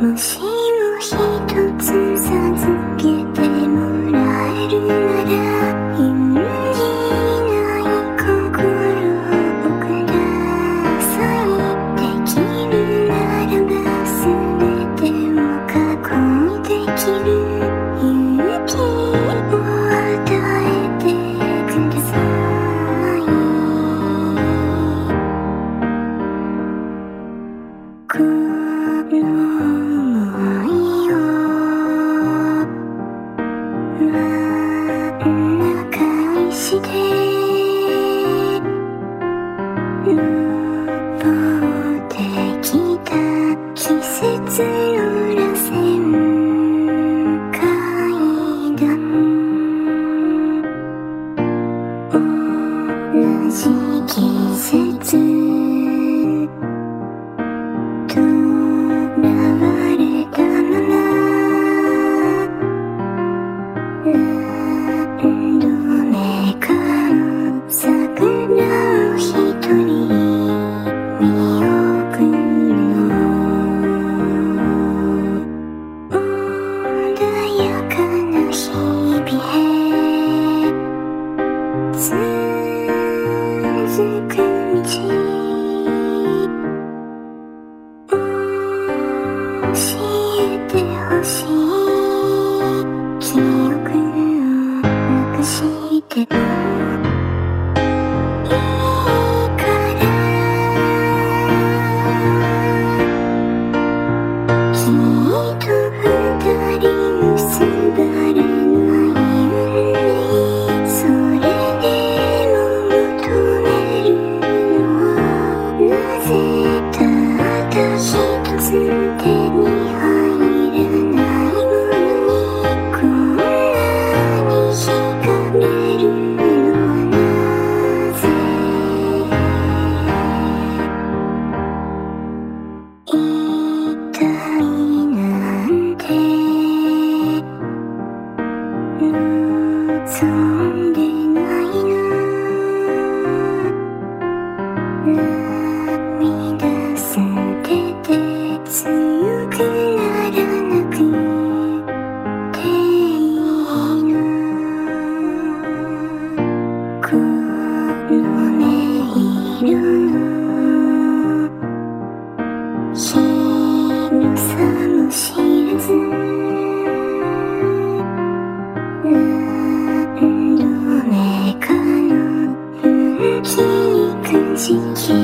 もしも一つ授けてもらえるなら揺じない心をくださいできるならば全てを過去にできる勇気を与えてください寒さも知らず何度目かの気にくじけ